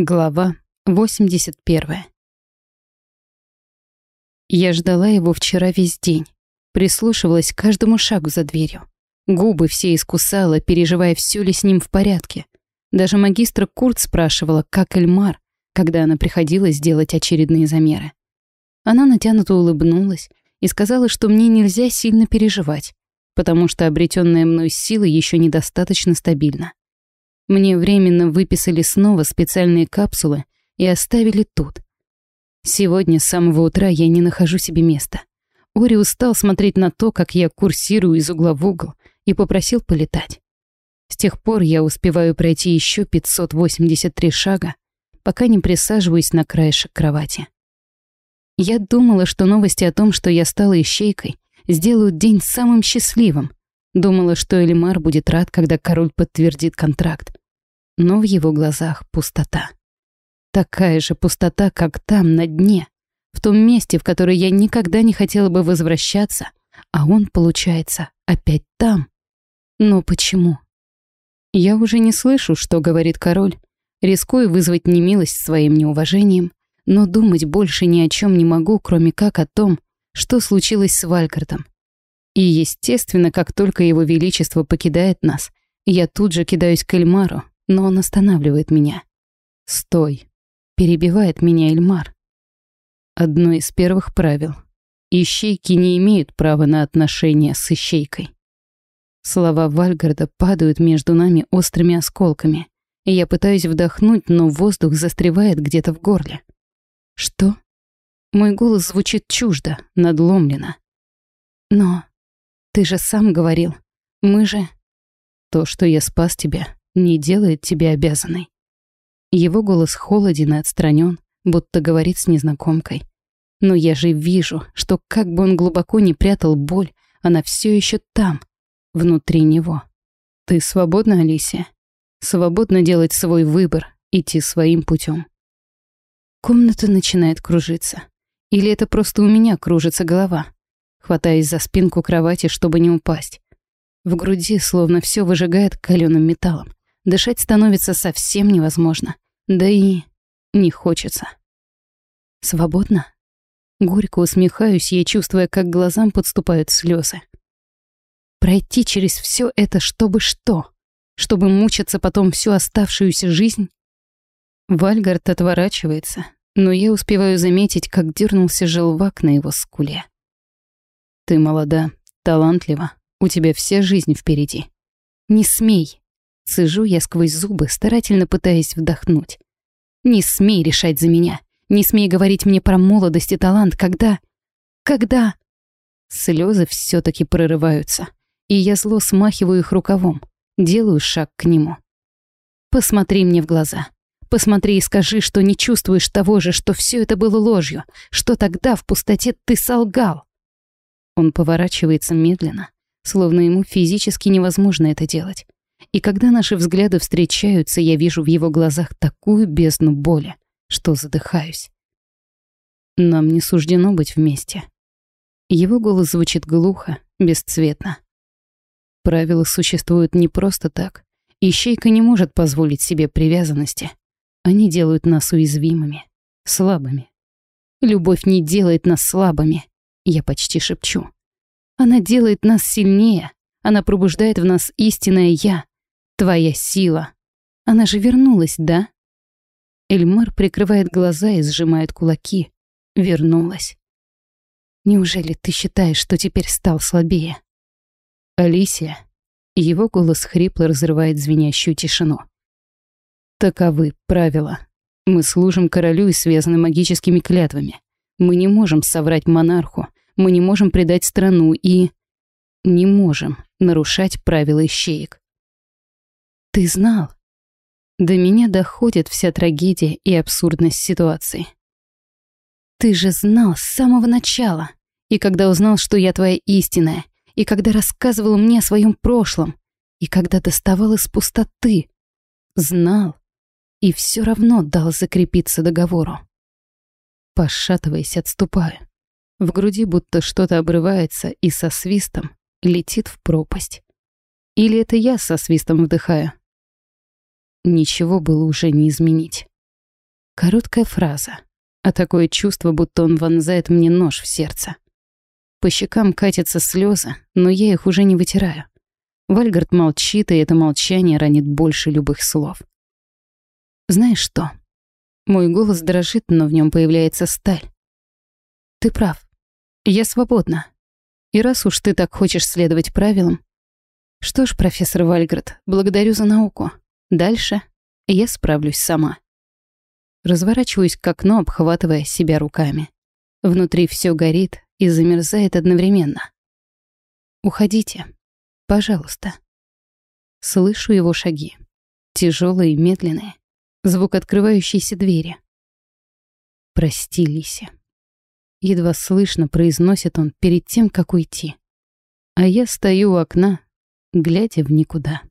Глава 81. Я ждала его вчера весь день. Прислушивалась к каждому шагу за дверью. Губы все искусала, переживая, все ли с ним в порядке. Даже магистра Курт спрашивала, как Эльмар, когда она приходила сделать очередные замеры. Она натянуто улыбнулась и сказала, что мне нельзя сильно переживать, потому что обретенная мной сила еще недостаточно стабильна. Мне временно выписали снова специальные капсулы и оставили тут. Сегодня с самого утра я не нахожу себе места. Ори устал смотреть на то, как я курсирую из угла в угол, и попросил полетать. С тех пор я успеваю пройти еще 583 шага, пока не присаживаюсь на краешек кровати. Я думала, что новости о том, что я стала ищейкой, сделают день самым счастливым. Думала, что Элимар будет рад, когда король подтвердит контракт но в его глазах пустота. Такая же пустота, как там, на дне, в том месте, в которое я никогда не хотела бы возвращаться, а он, получается, опять там. Но почему? Я уже не слышу, что говорит король, рискую вызвать немилость своим неуважением, но думать больше ни о чем не могу, кроме как о том, что случилось с Валькартом. И, естественно, как только его величество покидает нас, я тут же кидаюсь к Эльмару, но он останавливает меня. «Стой!» — перебивает меня Эльмар. Одно из первых правил. Ищейки не имеют права на отношения с ищейкой. Слова Вальгарда падают между нами острыми осколками, и я пытаюсь вдохнуть, но воздух застревает где-то в горле. «Что?» Мой голос звучит чуждо, надломленно. «Но ты же сам говорил, мы же...» «То, что я спас тебя, не делает тебя обязанной. Его голос холоден и отстранен, будто говорит с незнакомкой. Но я же вижу, что как бы он глубоко не прятал боль, она все еще там, внутри него. Ты свободна, Алисия? Свободна делать свой выбор, идти своим путем. Комната начинает кружиться. Или это просто у меня кружится голова, хватаясь за спинку кровати, чтобы не упасть. В груди словно все выжигает каленым металлом. Дышать становится совсем невозможно. Да и не хочется. Свободно? Горько усмехаюсь я, чувствуя, как глазам подступают слезы. Пройти через все это, чтобы что? Чтобы мучиться потом всю оставшуюся жизнь? Вальгард отворачивается, но я успеваю заметить, как дернулся желвак на его скуле. Ты молода, талантлива, у тебя вся жизнь впереди. Не смей, Сижу я сквозь зубы, старательно пытаясь вдохнуть. «Не смей решать за меня. Не смей говорить мне про молодость и талант, когда... Когда...» Слезы все таки прорываются, и я зло смахиваю их рукавом, делаю шаг к нему. «Посмотри мне в глаза. Посмотри и скажи, что не чувствуешь того же, что все это было ложью, что тогда в пустоте ты солгал». Он поворачивается медленно, словно ему физически невозможно это делать. И когда наши взгляды встречаются, я вижу в его глазах такую бездну боли, что задыхаюсь. Нам не суждено быть вместе. Его голос звучит глухо, бесцветно. Правила существуют не просто так. Ищейка не может позволить себе привязанности. Они делают нас уязвимыми, слабыми. Любовь не делает нас слабыми, я почти шепчу. Она делает нас сильнее, она пробуждает в нас истинное «я», Твоя сила. Она же вернулась, да? Эльмар прикрывает глаза и сжимает кулаки. Вернулась. Неужели ты считаешь, что теперь стал слабее? Алисия. Его голос хрипло разрывает звенящую тишину. Таковы правила. Мы служим королю и связаны магическими клятвами. Мы не можем соврать монарху, мы не можем предать страну и... Не можем нарушать правила ищеек. Ты знал. До меня доходит вся трагедия и абсурдность ситуации. Ты же знал с самого начала. И когда узнал, что я твоя истинная, и когда рассказывал мне о своем прошлом, и когда доставал из пустоты. Знал. И все равно дал закрепиться договору. Пошатываясь, отступаю. В груди будто что-то обрывается и со свистом летит в пропасть. Или это я со свистом вдыхаю? Ничего было уже не изменить. Короткая фраза, а такое чувство, будто он вонзает мне нож в сердце. По щекам катятся слезы, но я их уже не вытираю. Вальгард молчит, и это молчание ранит больше любых слов. Знаешь что? Мой голос дрожит, но в нем появляется сталь. Ты прав. Я свободна. И раз уж ты так хочешь следовать правилам... Что ж, профессор Вальгард, благодарю за науку. Дальше я справлюсь сама. Разворачиваюсь к окну, обхватывая себя руками. Внутри все горит и замерзает одновременно. Уходите. Пожалуйста. Слышу его шаги. Тяжелые медленные. Звук открывающейся двери. Прости, Лися. Едва слышно произносит он перед тем, как уйти. А я стою у окна, глядя в никуда.